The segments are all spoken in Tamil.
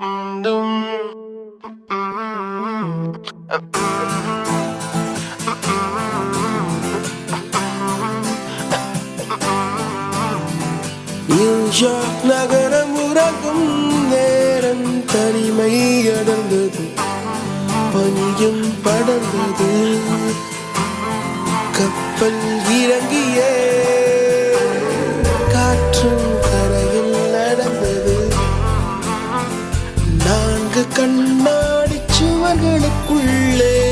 வேண்டும் நியூயார்க் நகரம் உறங்கும் நேரம் தனிமை அடர்ந்தது. பனியும் படர்ந்தது. கப்பல் இறங்கிய காற்றும் சுவர்களுக்குள்ளே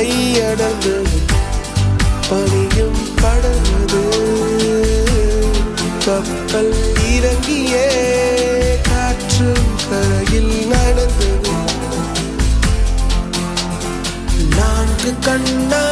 தனிமை பணியும் பனியும் கப்பல் இறங்கியே காற்று கரையில் நடந்தது. நான்கு கண்ணா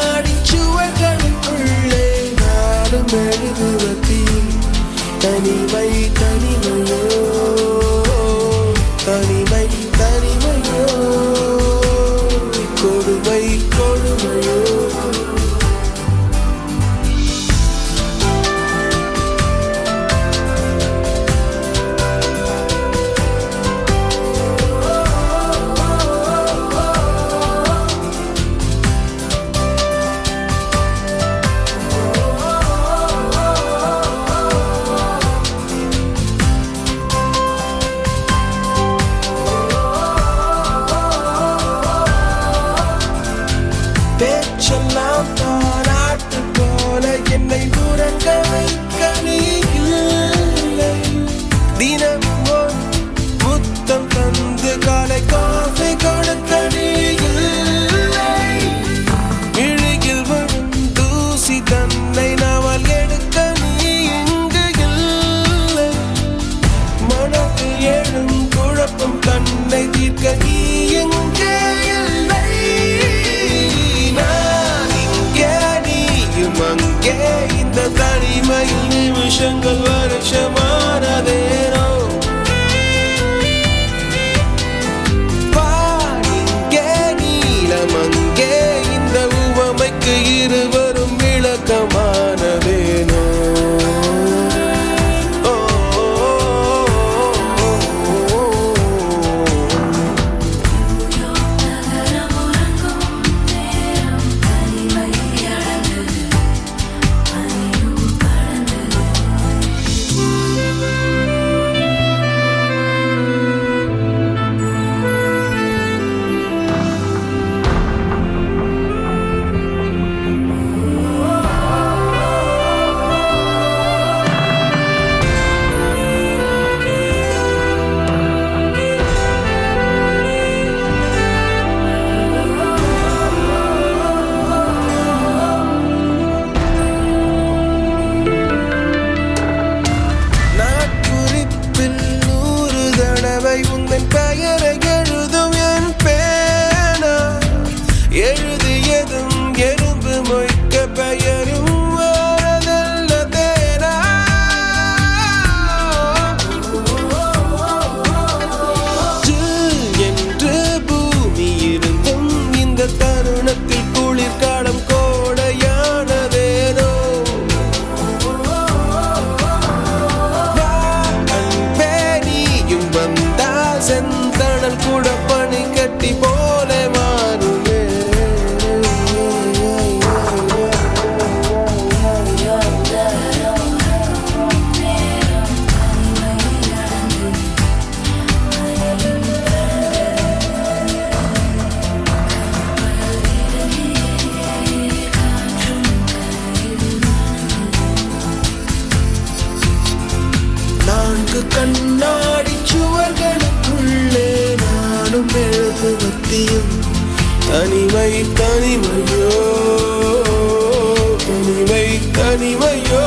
donde caeré தெரியும் தனிமை தனிமையோ தனிமை தனிமையோ.